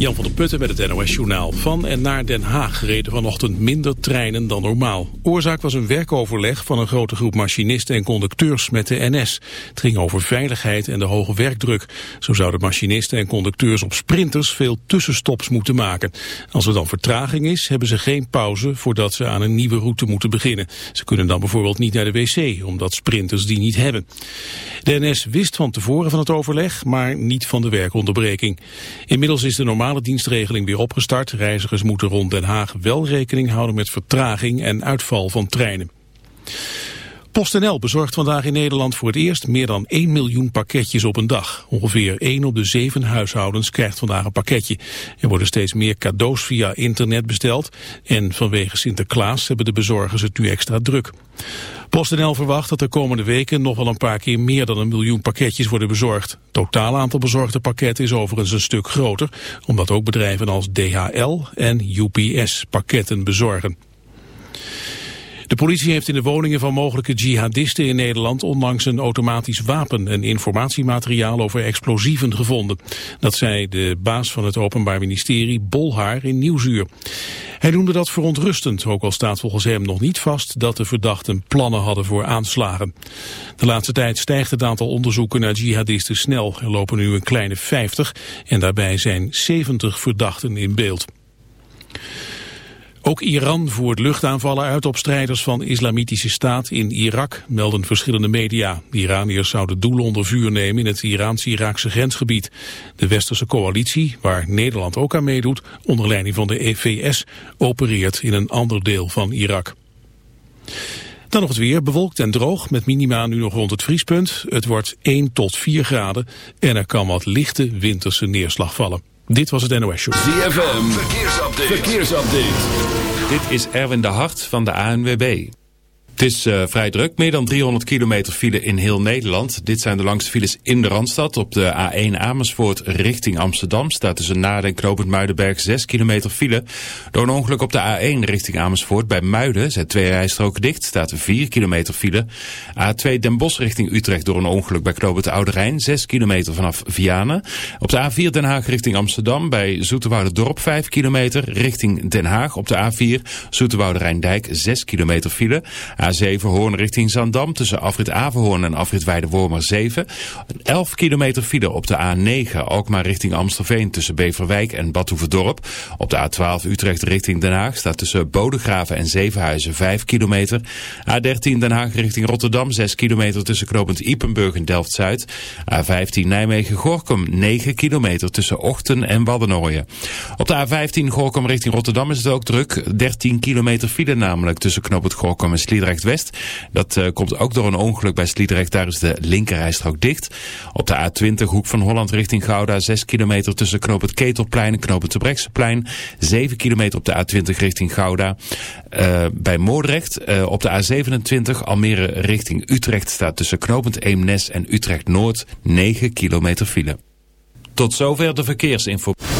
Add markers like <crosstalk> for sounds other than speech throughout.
Jan van der Putten met het NOS-journaal. Van en naar Den Haag reden vanochtend minder treinen dan normaal. Oorzaak was een werkoverleg van een grote groep machinisten en conducteurs met de NS. Het ging over veiligheid en de hoge werkdruk. Zo zouden machinisten en conducteurs op sprinters veel tussenstops moeten maken. Als er dan vertraging is, hebben ze geen pauze voordat ze aan een nieuwe route moeten beginnen. Ze kunnen dan bijvoorbeeld niet naar de wc, omdat sprinters die niet hebben. De NS wist van tevoren van het overleg, maar niet van de werkonderbreking. Inmiddels is de normale dienstregeling weer opgestart. Reizigers moeten rond Den Haag wel rekening houden met vertraging en uitval van treinen. PostNL bezorgt vandaag in Nederland voor het eerst meer dan 1 miljoen pakketjes op een dag. Ongeveer 1 op de 7 huishoudens krijgt vandaag een pakketje. Er worden steeds meer cadeaus via internet besteld en vanwege Sinterklaas hebben de bezorgers het nu extra druk. PostNL verwacht dat de komende weken nog wel een paar keer meer dan een miljoen pakketjes worden bezorgd. Het totaal aantal bezorgde pakketten is overigens een stuk groter, omdat ook bedrijven als DHL en UPS pakketten bezorgen. De politie heeft in de woningen van mogelijke jihadisten in Nederland onlangs een automatisch wapen en informatiemateriaal over explosieven gevonden. Dat zei de baas van het Openbaar Ministerie Bolhaar in Nieuwsuur. Hij noemde dat verontrustend, ook al staat volgens hem nog niet vast dat de verdachten plannen hadden voor aanslagen. De laatste tijd stijgt het aantal onderzoeken naar jihadisten snel. Er lopen nu een kleine 50 en daarbij zijn 70 verdachten in beeld. Ook Iran voert luchtaanvallen uit op strijders van islamitische staat in Irak, melden verschillende media. De Iraniërs zouden doelen onder vuur nemen in het Iraans-Iraakse grensgebied. De westerse coalitie, waar Nederland ook aan meedoet, onder leiding van de EVS, opereert in een ander deel van Irak. Dan nog het weer, bewolkt en droog, met minima nu nog rond het vriespunt. Het wordt 1 tot 4 graden en er kan wat lichte winterse neerslag vallen. Dit was het NOS Show. ZFM, verkeersupdate. verkeersupdate. Dit is Erwin de Hart van de ANWB. Het is uh, vrij druk, meer dan 300 kilometer file in heel Nederland. Dit zijn de langste files in de Randstad. Op de A1 Amersfoort richting Amsterdam staat tussen Naarden en Knopend Muidenberg 6 kilometer file. Door een ongeluk op de A1 richting Amersfoort bij Muiden zijn twee rijstroken dicht. Staat 4 kilometer file. A2 Den Bosch richting Utrecht door een ongeluk bij Knopend Oude Rijn 6 kilometer vanaf Vianen. Op de A4 Den Haag richting Amsterdam bij Dorp 5 kilometer. Richting Den Haag op de A4 Zoeterwoude Rijndijk 6 kilometer file. A7 Hoorn richting Zandam tussen afrit Averhoorn en afrit Weidewormer 7. 11 kilometer file op de A9 Alkmaar richting Amstelveen tussen Beverwijk en Badhoevedorp. Op de A12 Utrecht richting Den Haag staat tussen Bodegraven en Zevenhuizen 5 kilometer. A13 Den Haag richting Rotterdam 6 kilometer tussen Knopend Ipenburg en Delft-Zuid. A15 Nijmegen-Gorkum 9 kilometer tussen Ochten en Waddenooien. Op de A15 Gorkum richting Rotterdam is het ook druk. 13 kilometer file namelijk tussen Knopend Gorkum en Sliedrecht west Dat uh, komt ook door een ongeluk bij Sliedrecht. Daar is de linkerrijstrook dicht. Op de A20 hoek van Holland richting Gouda. 6 kilometer tussen knoop Ketelplein en knoop het Terbrechtseplein. 7 kilometer op de A20 richting Gouda. Uh, bij Moordrecht uh, op de A27 Almere richting Utrecht staat tussen knopend Eemnes en Utrecht Noord 9 kilometer file. Tot zover de verkeersinformatie op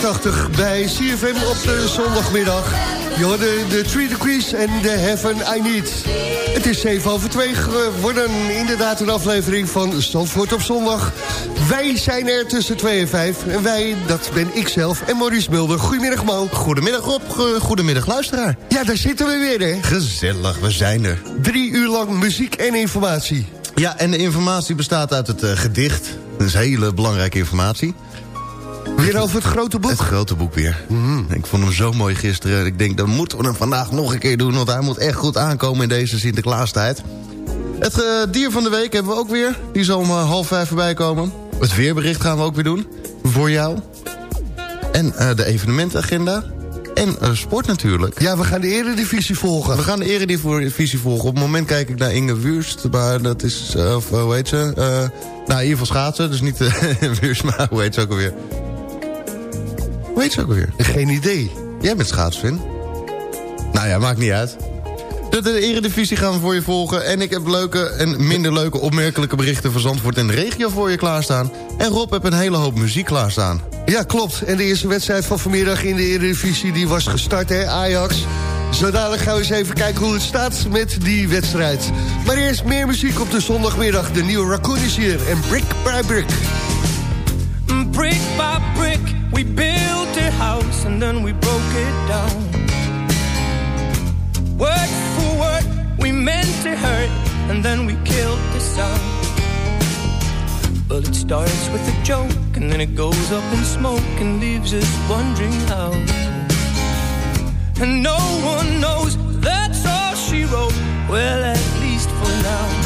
Jaren 80 bij CFM op de zondagmiddag. Je hoorde de Three Degrees en de Heaven I Need. Het is 7 over 2 geworden. Inderdaad een aflevering van Zandvoort op zondag. Wij zijn er tussen 2 en 5. En wij, dat ben ik zelf en Maurice Mulder. Goedemiddag Mo. Goedemiddag Rob, Go- goedemiddag luisteraar. Ja, daar zitten we weer hè. Gezellig, we zijn er. Drie uur lang muziek en informatie. Ja, en de informatie bestaat uit het eh, gedicht. Dat is hele belangrijke informatie. Weer over het grote boek. Het grote boek weer. Ik vond hem zo mooi gisteren. Ik denk, dan moeten we hem vandaag nog een keer doen... want hij moet echt goed aankomen in deze Sinterklaastijd. Het eh, dier van de week hebben we ook weer. Die zal om eh, half vijf voorbij komen. Het weerbericht gaan we ook weer doen. Voor jou. En eh, de evenementagenda. En sport natuurlijk. Ja, we gaan de eredivisie volgen. We gaan de eredivisie volgen. Op het moment kijk ik naar Inge Wurst. Maar dat is, of, hoe heet ze? Nou, in ieder geval schaatsen. Dus niet <laughs> Wurst, maar hoe heet ze ook alweer? Hoe heet ze ook alweer? Geen idee. Jij bent schaatsfan. Nou ja, maakt niet uit. De, de eredivisie gaan we voor je volgen. En ik heb leuke en minder leuke opmerkelijke berichten... van Zandvoort en de regio voor je klaarstaan. En Rob heb een hele hoop muziek klaarstaan. Ja, klopt. En de eerste wedstrijd van vanmiddag in de Eredivisie... die was gestart, hè, Ajax. Zo dadelijk gaan we eens even kijken hoe het staat met die wedstrijd. Maar eerst meer muziek op de zondagmiddag. De nieuwe Raccoon is hier en Brick by Brick. brick by brick we built a house and then we broke it down. Word for word, we meant to hurt and then we killed the sound. Well, it starts with a joke and then it goes up in smoke and leaves us wondering how. And no one knows that's all she wrote. Well, at least for now.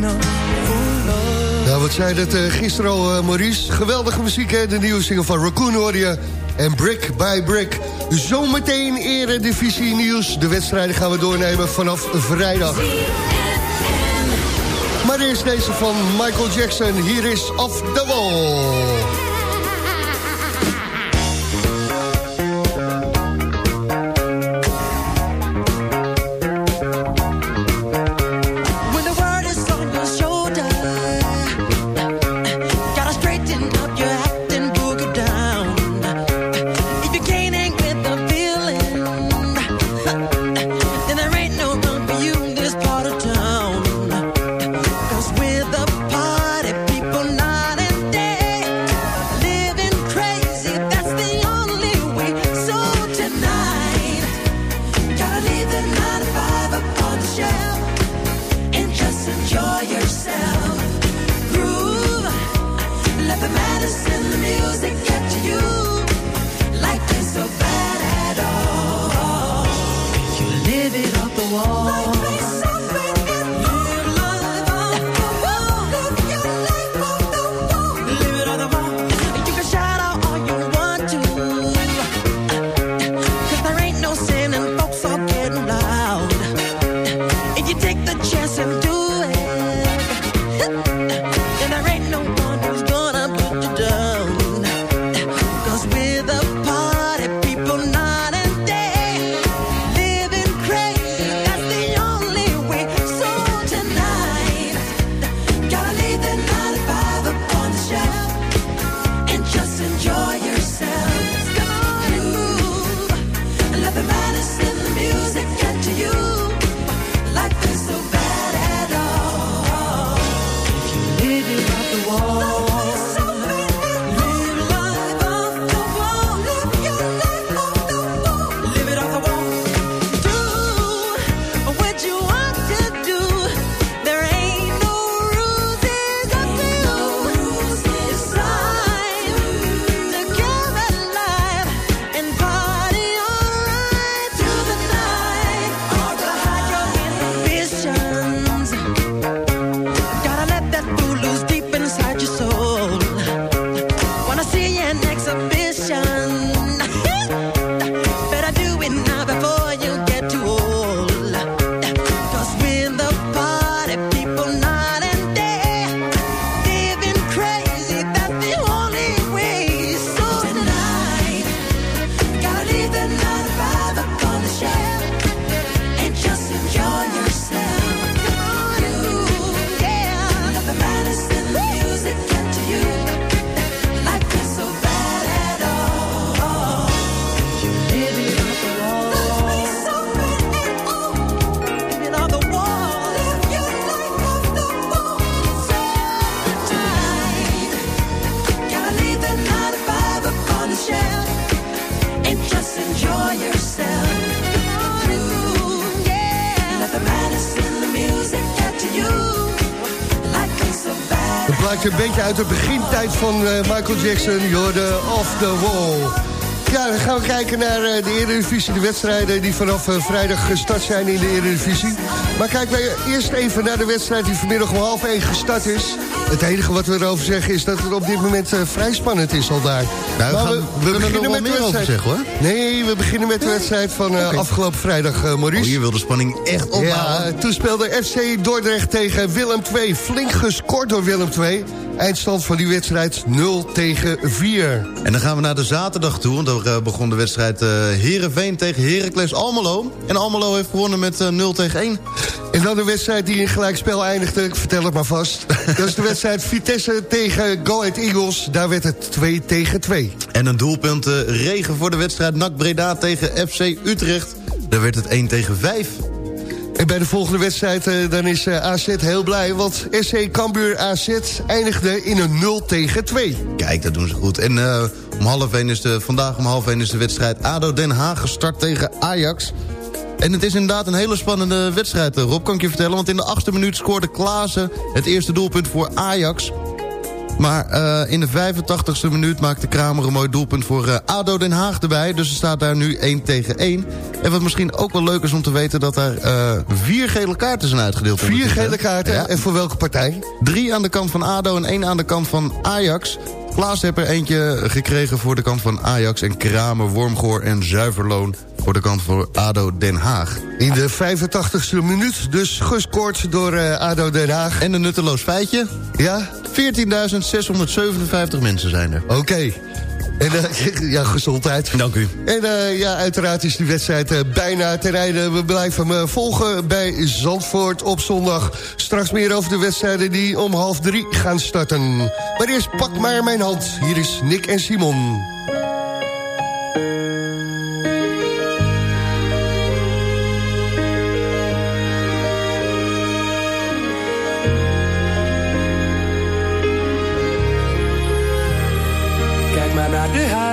Nou, wat zei dat eh, gisteren al, eh, Maurice? Geweldige muziek, hè? De nieuwe single van Raccoon hoor je. En Brick by Brick. Zometeen eredivisie nieuws. De wedstrijden gaan we doornemen vanaf vrijdag. Maar eerst deze van Michael Jackson. Hier is Off the Wall. Een beetje uit de begintijd van eh, Michael Jackson. Je hoorde Off the Wall. Ja, dan gaan we kijken naar eh, de Eredivisie. De wedstrijden die vanaf eh, vrijdag gestart zijn in de Eredivisie. Maar kijken wij eerst even naar de wedstrijd die vanmiddag om half 1 gestart is. Het enige wat we erover zeggen is dat het op dit moment eh, vrij spannend is al daar. Nou, we gaan- we er wel meer over zeggen, hoor. Nee, we beginnen met de wedstrijd van afgelopen vrijdag, Maurice. Oh, hier wil de spanning echt opbouwen. Ja, toen speelde FC Dordrecht tegen Willem II. Flink gescoord door Willem II. Eindstand van die wedstrijd 0 tegen 4. En dan gaan we naar de zaterdag toe. Want daar eh, begon de wedstrijd eh Heerenveen tegen Heracles Almelo. En Almelo heeft gewonnen met eh, 0 tegen 1. En dan de wedstrijd die in gelijkspel eindigde. Ik vertel het maar vast. <laughs> Dat is de wedstrijd Vitesse tegen Go Ahead Eagles. Daar werd het 2 tegen 2. En een doelpunt eh, regen voor de wedstrijd NAC Breda tegen FC Utrecht. Daar werd het 1 tegen 5. En bij de volgende wedstrijd eh, dan is eh, AZ heel blij. Want SC Cambuur AZ eindigde in een 0 tegen 2. Kijk, dat doen ze goed. En eh, om half 1 is de, vandaag om half 1 is de wedstrijd ADO Den Haag gestart tegen Ajax. En het is inderdaad een hele spannende wedstrijd, Rob, kan ik je vertellen. Want in de achtste minuut scoorde Klaassen het eerste doelpunt voor Ajax. Maar eh, in de 85ste minuut maakte Kramer een mooi doelpunt voor eh, ADO Den Haag erbij. Dus er staat daar nu 1 tegen 1. En wat misschien ook wel leuk is om te weten... dat er eh, vier gele kaarten zijn uitgedeeld. Vier gele kaarten. Ja. En voor welke partij? Drie aan de kant van ADO en één aan de kant van Ajax. Klaas heeft er eentje gekregen voor de kant van Ajax... en Kramer, Wormgoor en Zuiverloon voor de kant van ADO Den Haag. In de 85ste minuut dus gescoord door ADO Den Haag. En een nutteloos feitje. Ja? 14.657 mensen zijn er. Oké. En eh, <laughs> ja, gezondheid. Dank u. En eh, ja, uiteraard is die wedstrijd eh, bijna ten einde. We blijven hem volgen bij Zandvoort op zondag. Straks meer over de wedstrijden die om half drie gaan starten. Maar eerst pak maar mijn hand. Hier is Nick en Simon.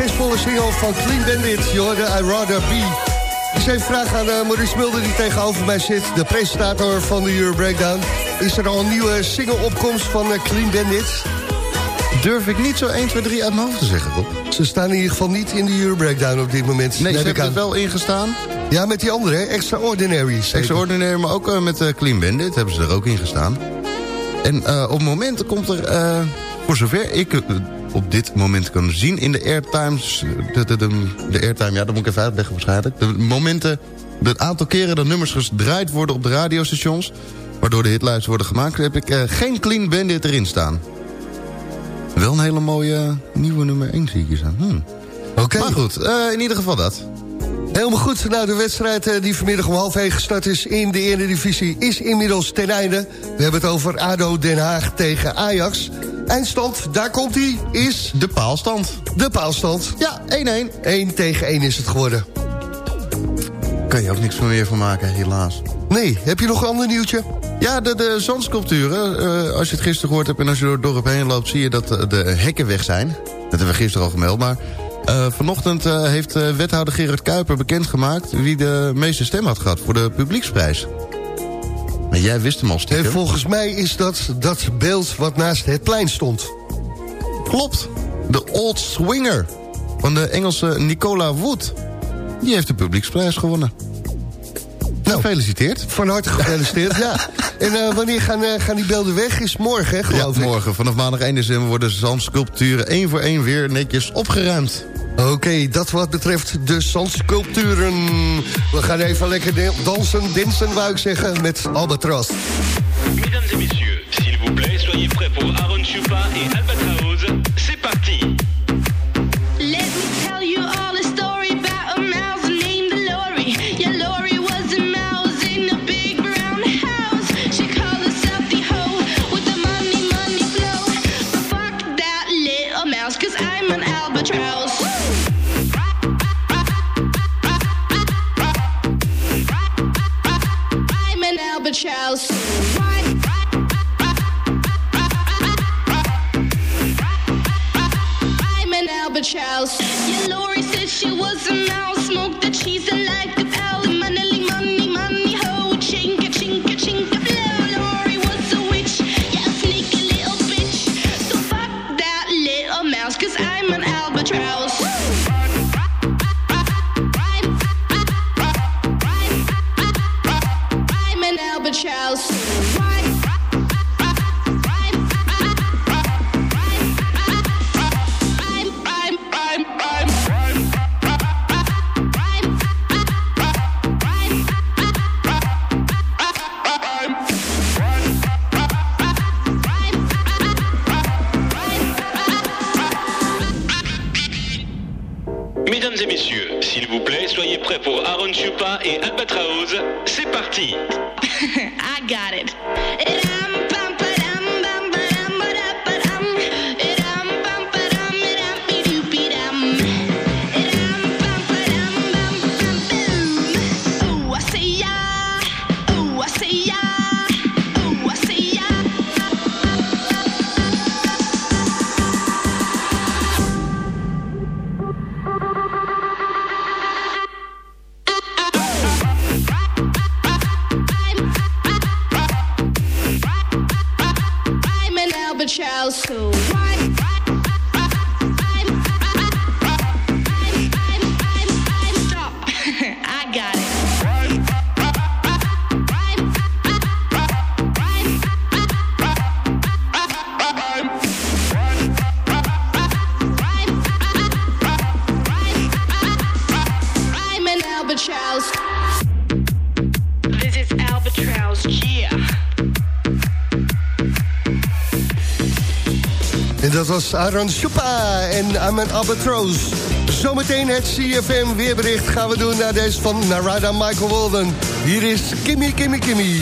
succesvolle single van Clean Bandit, Jorde I Rather Be. Dus even vragen aan uh, Maurice Mulder die tegenover mij zit, de presentator van de Euro Breakdown. Is er al een nieuwe single-opkomst van eh, Clean Bandit? Durf ik niet zo 1, 2, 3 uit mijn hoofd te zeggen, Rob. Ze staan in ieder geval niet in de Euro Breakdown op dit moment. Nee, ze hebben er wel ingestaan. Ja, met die andere, hè? Extraordinary. Extraordinary, maar ook eh, met eh, Clean Bandit hebben ze er ook in gestaan. En eh, op momenten komt er, eh, voor zover ik eh, op dit moment kan zien... in de airtimes, de, de, de, de airtime, ja, dat moet ik even uitleggen waarschijnlijk. De momenten, het aantal keren dat nummers gedraaid worden op de radiostations... waardoor de hitlijsten worden gemaakt... heb ik eh, geen Clean Bandit erin staan. Wel een hele mooie eh, nieuwe nummer 1 zie ik hier staan. Hmm. Oké. Maar goed, eh, in ieder geval dat. Helemaal goed. Nou, de wedstrijd die vanmiddag om half één gestart is in de Eredivisie... is inmiddels ten einde. We hebben het over ADO Den Haag tegen Ajax. Eindstand, daar komt hij, is... De paalstand. De paalstand. Ja, 1-1. 1 tegen 1 is het geworden. Kan je ook niks meer van maken, helaas. Nee, heb je nog een ander nieuwtje? Ja, de, de zandsculpturen. eh, als je het gisteren gehoord hebt en als je door het dorp heen loopt... zie je dat eh, de hekken weg zijn. Dat hebben we gisteren al gemeld. Maar eh, vanochtend heeft wethouder Gerard Kuiper bekendgemaakt... wie de meeste stem had gehad voor de publieksprijs. Maar jij wist hem al En stiekem. volgens mij is dat dat beeld wat naast het plein stond. Klopt. De Old Swinger van de Engelse Nicola Wood. Die heeft de publieksprijs gewonnen. Nou, gefeliciteerd. Van harte gefeliciteerd, ja. <laughs> En eh, wanneer gaan, eh, gaan die beelden weg? Is morgen, hè, geloof Ja, ik. morgen vanaf maandag 1 december worden zandsculpturen één voor één weer netjes opgeruimd. Oké, dat wat betreft de zandsculpturen. We gaan even lekker dansen, dinsen, wou ik zeggen, met Albatros. Mesdames et messieurs, s'il vous plaît, soyez prêts pour Aaron Chupa et Albatraoz. C'est parti house. Aaron Chupa en Amen Albatros. Zometeen het CFM weerbericht gaan we doen naar deze van Narada Michael Walden. Hier is Kimmy, Kimmy, Kimmy.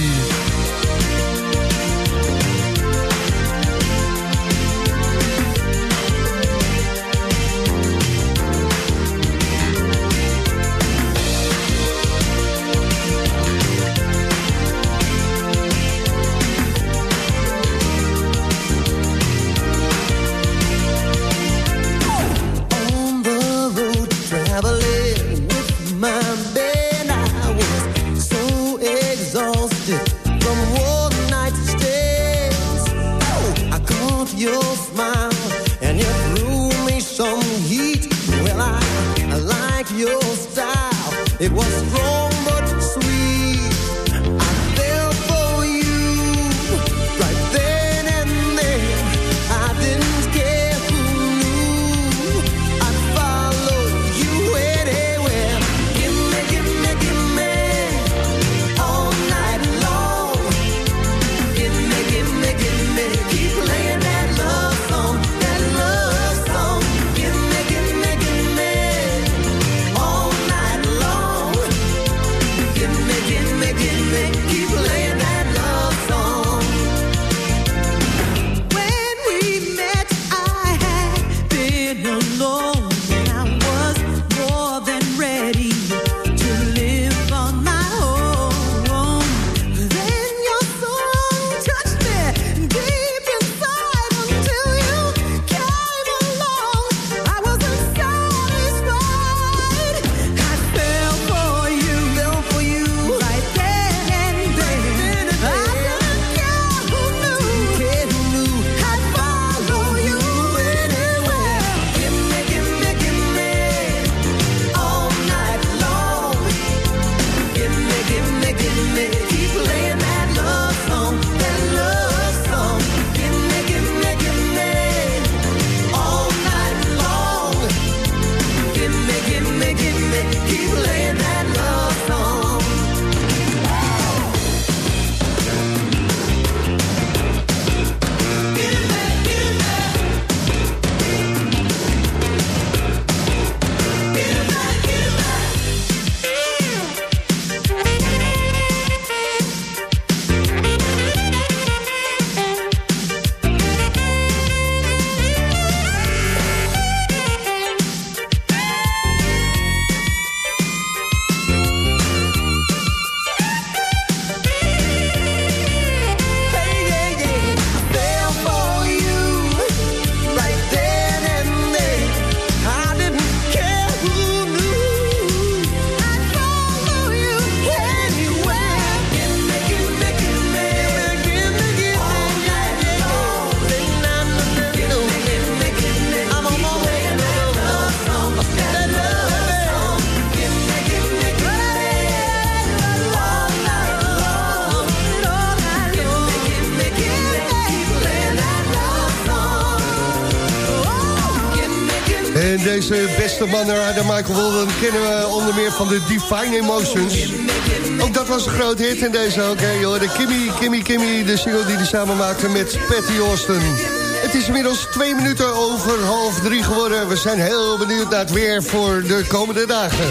Man, de Michael Walden, kennen we onder meer van de Divine Emotions. Ook dat was een groot hit en deze ook, hè, joh. De Kimmy, Kimmy, Kimmy, de single die hij samen maakte met Patty Austin. Het is inmiddels twee minuten over half drie geworden. We zijn heel benieuwd naar het weer voor de komende dagen.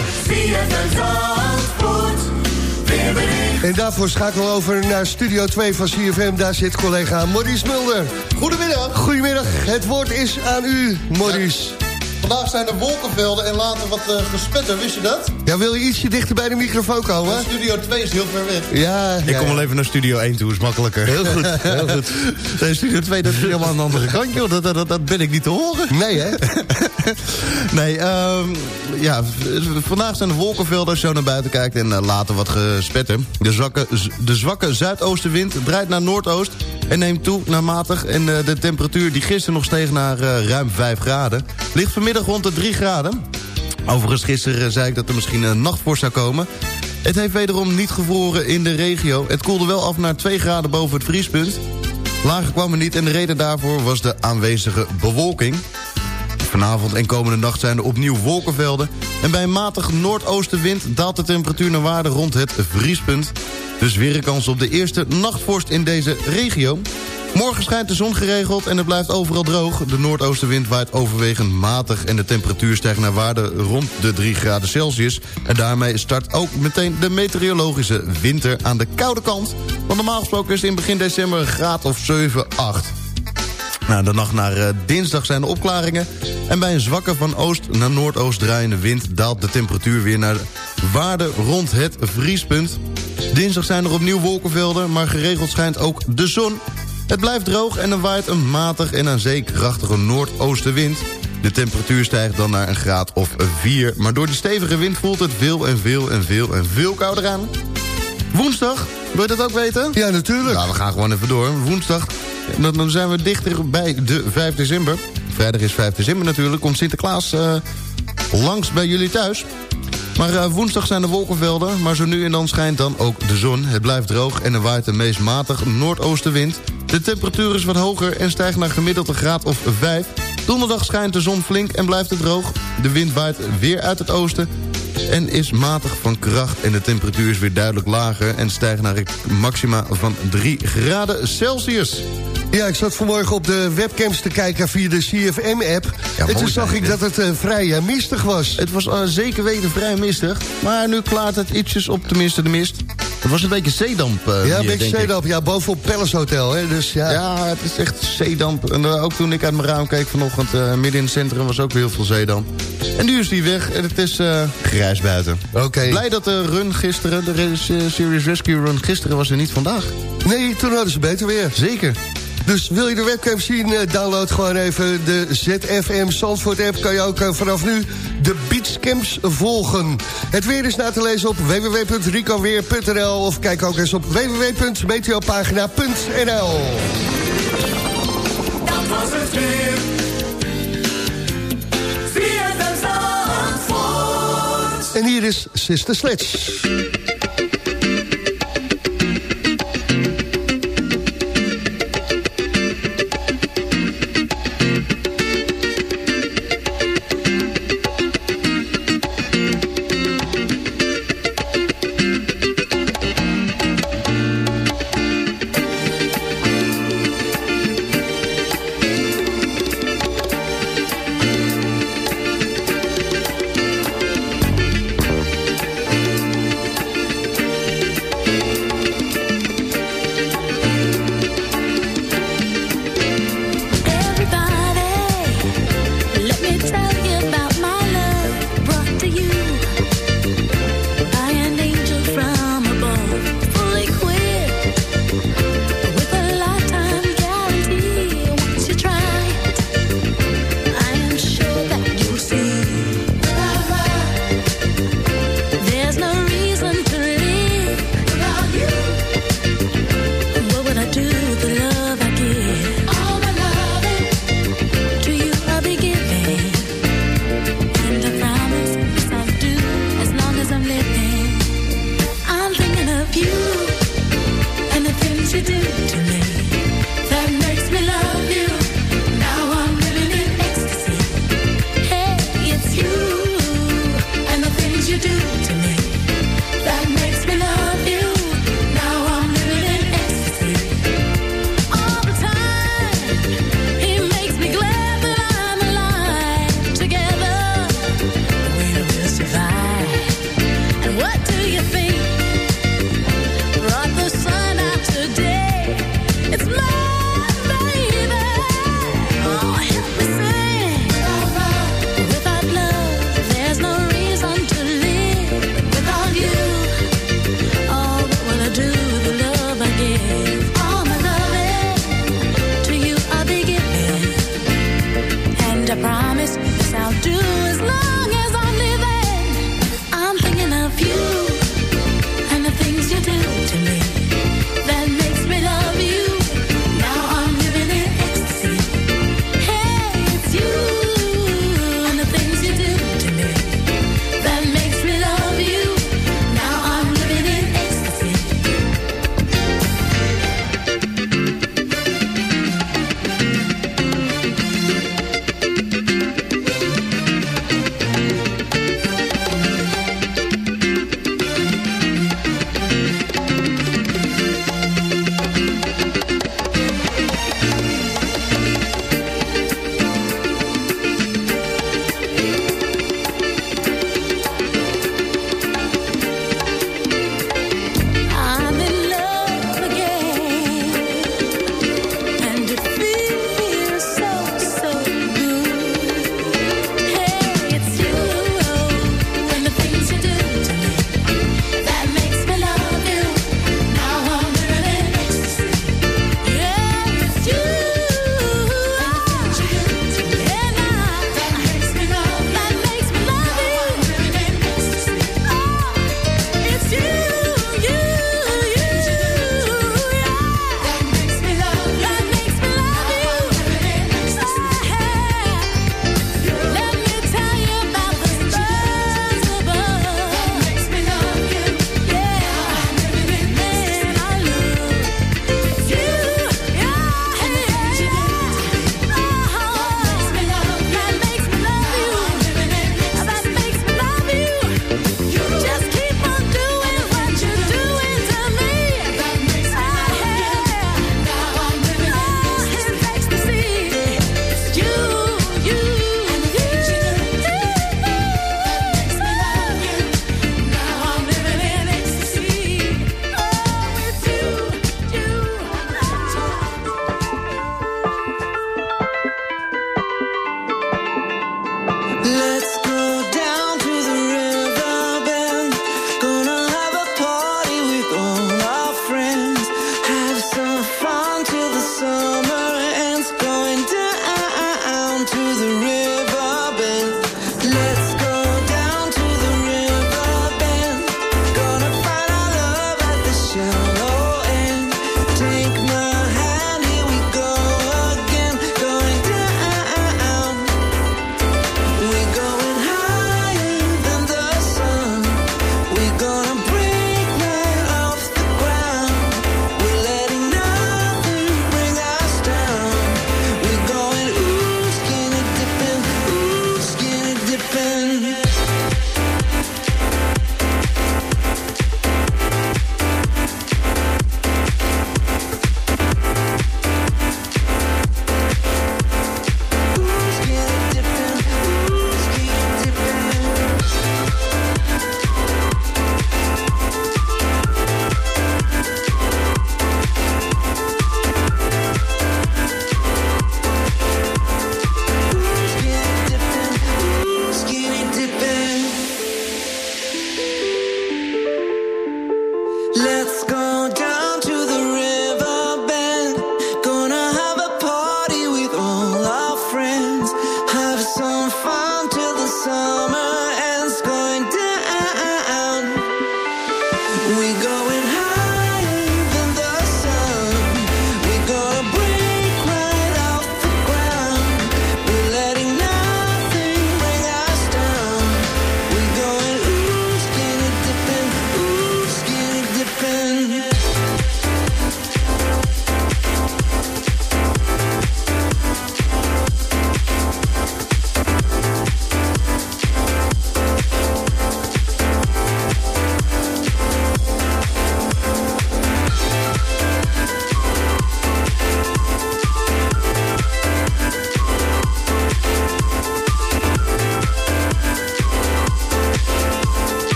En daarvoor schakelen we over naar Studio 2 van CFM. Daar zit collega Maurice Mulder. Goedemiddag. Goedemiddag, het woord is aan u, Maurice. Vandaag zijn er wolkenvelden en later wat uh, gespetter, wist je dat? Ja, wil je ietsje dichter bij de microfoon komen? Ja, studio 2 is heel ver weg. Ja, Ik ja, kom ja. wel even naar Studio 1 toe, is makkelijker. Heel goed, heel goed. <laughs> Nee, Studio 2, dat is helemaal aan de andere kant, joh. Dat, dat, dat ben ik niet te horen. Nee, hè? <laughs> nee, ehm, ja, vandaag zijn de wolkenvelden als je zo naar buiten kijkt en eh, later wat gespetter. De zwakke, de zwakke zuidoostenwind draait naar noordoost en neemt toe naar matig. En eh, de temperatuur die gisteren nog steeg naar eh, ruim 5 graden... ligt vanmiddag rond de 3 graden. Overigens gisteren zei ik dat er misschien een nachtvorst zou komen. Het heeft wederom niet gevroren in de regio. Het koelde wel af naar 2 graden boven het vriespunt. Lager kwam er niet en de reden daarvoor was de aanwezige bewolking. Vanavond en komende nacht zijn er opnieuw wolkenvelden... en bij een matige noordoostenwind daalt de temperatuur naar waarde rond het vriespunt. Dus weer een kans op de eerste nachtvorst in deze regio. Morgen schijnt de zon geregeld en het blijft overal droog. De noordoostenwind waait overwegend matig... en de temperatuur stijgt naar waarde rond de 3 graden Celsius. En daarmee start ook meteen de meteorologische winter aan de koude kant. Want normaal gesproken is het in begin december een graad of 7, 8. Nou, de nacht naar eh, dinsdag zijn er opklaringen. En bij een zwakke van oost naar noordoost draaiende wind... daalt de temperatuur weer naar waarde rond het vriespunt. Dinsdag zijn er opnieuw wolkenvelden... maar geregeld schijnt ook de zon. Het blijft droog en er waait een matig en aan zee krachtige noordoostenwind. De temperatuur stijgt dan naar een graad of 4. Maar door die stevige wind voelt het veel en veel en veel en veel kouder aan. Woensdag, wil je dat ook weten? Ja, natuurlijk. Nou, we gaan gewoon even door. Woensdag, dan, dan zijn we dichter bij de 5 december. Vrijdag is 5 december natuurlijk. Komt Sinterklaas eh, langs bij jullie thuis. Maar eh, woensdag zijn de wolkenvelden, maar zo nu en dan schijnt dan ook de zon. Het blijft droog en er waait een meest matig noordoostenwind. De temperatuur is wat hoger en stijgt naar gemiddeld een graad of 5. Donderdag schijnt de zon flink en blijft het droog. De wind waait weer uit het oosten en is matig van kracht. En de temperatuur is weer duidelijk lager en stijgt naar het maxima van 3 graden Celsius. Ja, ik zat vanmorgen op de webcams te kijken via de CFM-app. en toen zag ik dit. dat het eh, vrij eh, mistig was. Het was eh, zeker weten vrij mistig. Maar nu klaart het ietsjes op, tenminste de mist. Het was een beetje zeedamp eh, ja, hier, een beetje zeedamp. Ja, bovenop Palace Hotel. Hè, dus ja. Ja, het is echt zeedamp. En eh, ook toen ik uit mijn raam keek vanochtend, eh, midden in het centrum, was ook weer heel veel zeedamp. En nu is die weg en het is grijs buiten. Oké. Blij dat de run gisteren, de Serious Rescue Run gisteren, was er niet vandaag. Nee, toen hadden ze beter weer. Zeker. Dus wil je de webcam zien, eh, download gewoon even de ZFM Zandvoort app. Kan je ook eh, vanaf nu de beachcamps volgen. Het weer is na te lezen op www.ricoweer.nl of kijk ook eens op www.meteopagina.nl Dat was het weer. En hier is Sister Sledge.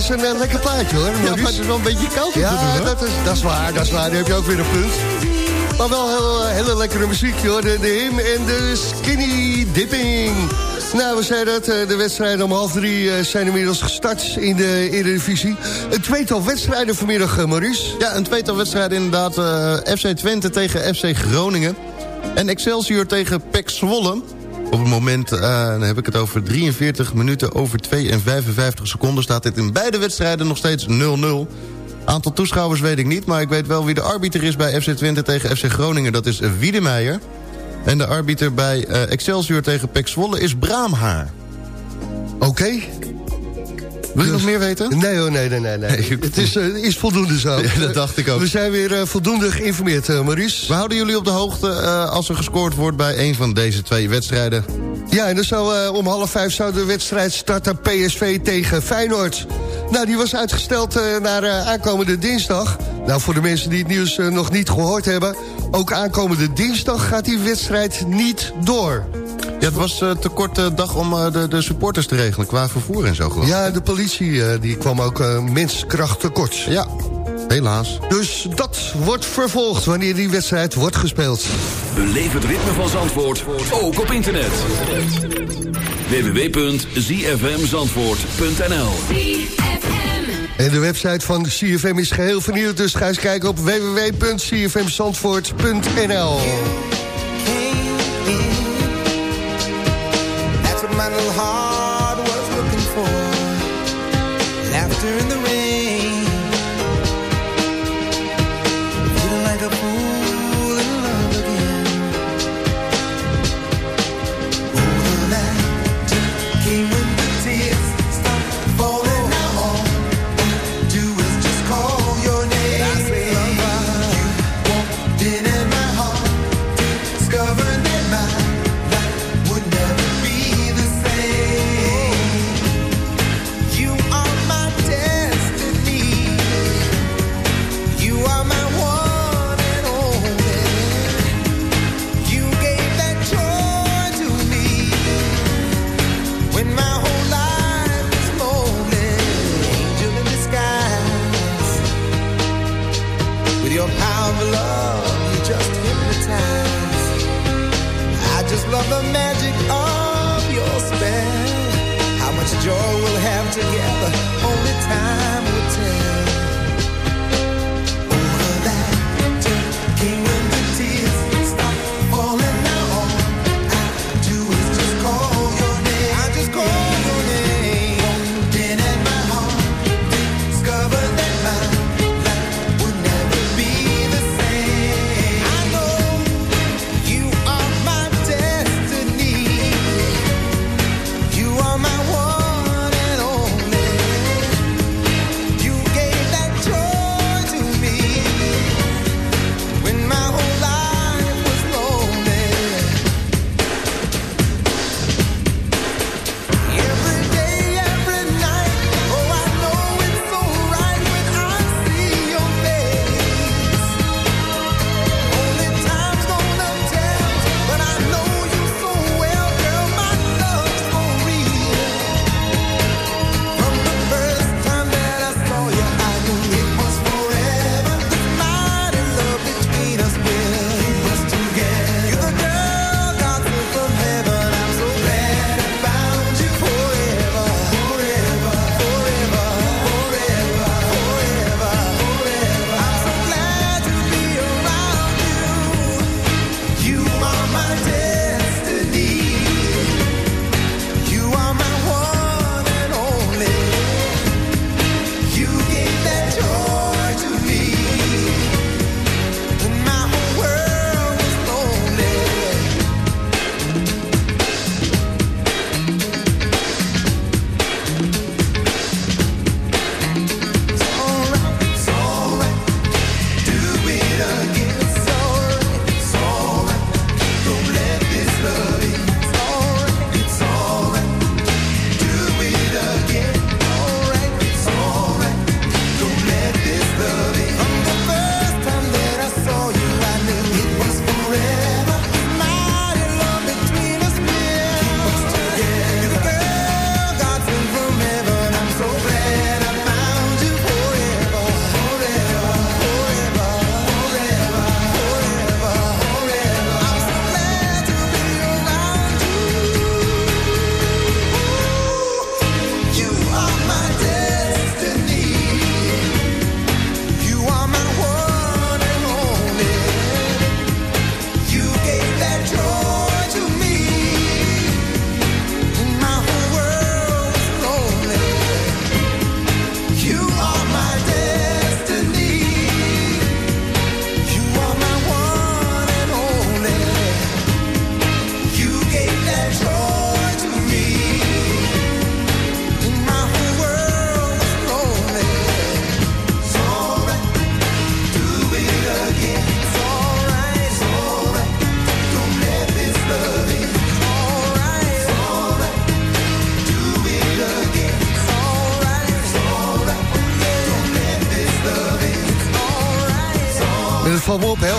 Steeds een eh, lekker plaatje, hoor. Ja, maar het is wel een beetje koud Ja, doen, dat is, dat is waar, dat is waar. Daar heb je ook weer een punt. Maar wel heel, eh, hele lekkere muziek, hoor. De, de him en de skinny dipping. Nou, we zeiden het, eh, de wedstrijden om half drie zijn inmiddels gestart in de Eredivisie. Een tweetal wedstrijden vanmiddag, Maurice. Ja, een tweetal wedstrijden inderdaad. FC Twente tegen FC Groningen. En Excelsior tegen PEC Zwolle. Op het moment, eh, dan heb ik het over 43 minuten over 2 en 55 seconden... staat dit in beide wedstrijden nog steeds 0-0. Aantal toeschouwers weet ik niet, maar ik weet wel wie de arbiter is... bij FC Twente tegen FC Groningen, dat is Wiedemeijer. En de arbiter bij eh, Excelsior tegen PEC Zwolle is Braamhaar. Oké. Wil je nog meer weten? Nee hoor, nee, nee, nee. nee. het is, eh, is voldoende zo. Ja, dat dacht ik ook. We zijn weer eh, voldoende geïnformeerd, eh, Maurice. We houden jullie op de hoogte als er gescoord wordt bij een van deze twee wedstrijden. Ja, en dan zou, om half vijf zou de wedstrijd starten PSV tegen Feyenoord. Nou, die was uitgesteld naar aankomende dinsdag. Nou, voor de mensen die het nieuws nog niet gehoord hebben... ook aankomende dinsdag gaat die wedstrijd niet door. Ja, het was eh, te korte dag om eh, de, de supporters te regelen qua vervoer en zo geloof. Ja, de politie eh, die kwam ook eh, menskracht tekort. Ja, helaas. Dus dat wordt vervolgd wanneer die wedstrijd wordt gespeeld. Beleef het ritme van Zandvoort, ook op internet. www.zfmzandvoort.nl En de website van CFM is geheel vernieuwd, dus ga eens kijken op www.cfmzandvoort.nl. little heart was looking for. Laughter in the rain.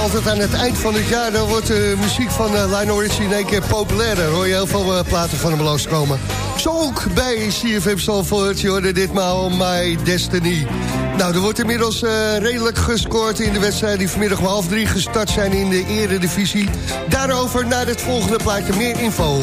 Altijd aan het eind van het jaar... dan wordt de muziek van uh, Lionel Richie in één keer populairder. hoor je heel veel eh, platen van hem loskomen. Zo ook bij CFM Zalvoort. Je hoorde ditmaal My Destiny. Nou, er wordt inmiddels eh, redelijk gescoord in de wedstrijd... die vanmiddag om half drie gestart zijn in de eredivisie. Daarover naar het volgende plaatje meer info.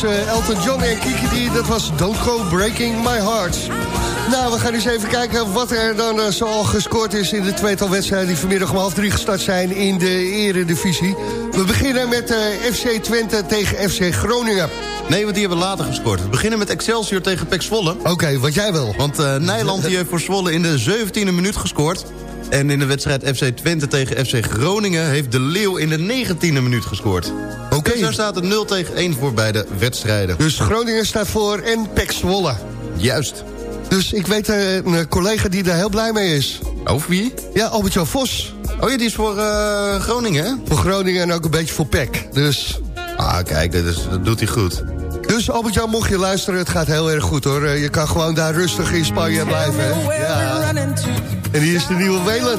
Tussen eh, Elton John en Kiki D. Dat was Don't Go Breaking My Heart. Nou, we gaan eens even kijken wat er dan uh, zoal gescoord is... in de tweetal wedstrijden die vanmiddag om half drie gestart zijn in de eredivisie. We beginnen met uh, FC Twente tegen FC Groningen. Nee, want die hebben later gescoord. We beginnen met Excelsior tegen Pek Zwolle. Oké, wat jij wil. Want uh, Nijland die heeft voor Zwolle in de 17e minuut gescoord. En in de wedstrijd FC Twente tegen FC Groningen... heeft de Leeuw in de 19e minuut gescoord. Oké. Okay. Daar staat het 0 tegen 1 voor beide wedstrijden. Dus Groningen staat voor en Pek Zwolle. Juist. Dus ik weet eh, een collega die daar heel blij mee is. Over wie? Ja, Albert-Jan Vos. Oh ja, die is voor eh, Groningen, hè? Voor Groningen en ook een beetje voor Pek. Dus... Ah, kijk, dat, doet hij goed. Dus Albert-Jan, mocht je luisteren, het gaat heel erg goed, hoor. Eh, je kan gewoon daar rustig in Spanje blijven. Ja. En hier is de nieuwe Welen.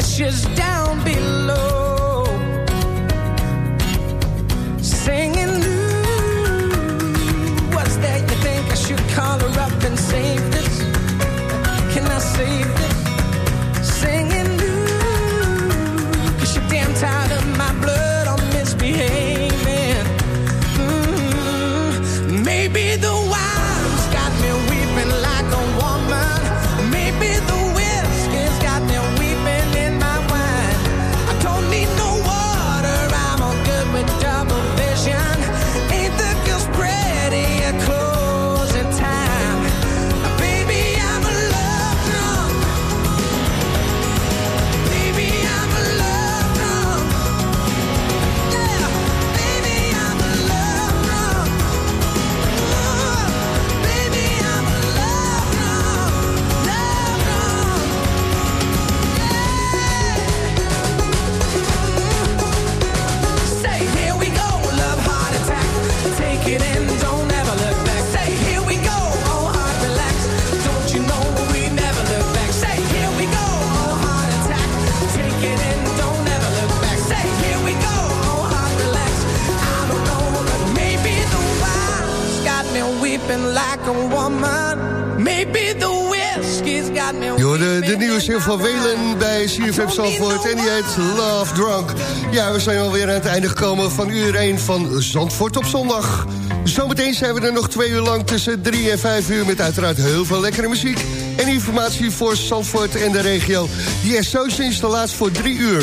fishes down below. En die heet Love Drunk. Ja, we zijn alweer aan het einde gekomen van uur 1 van Zandvoort op zondag. Zometeen zijn we er nog twee uur lang tussen 3 en 5 uur... met uiteraard heel veel lekkere muziek en informatie voor Zandvoort en de regio. Die is zo sinds de laatst voor drie uur.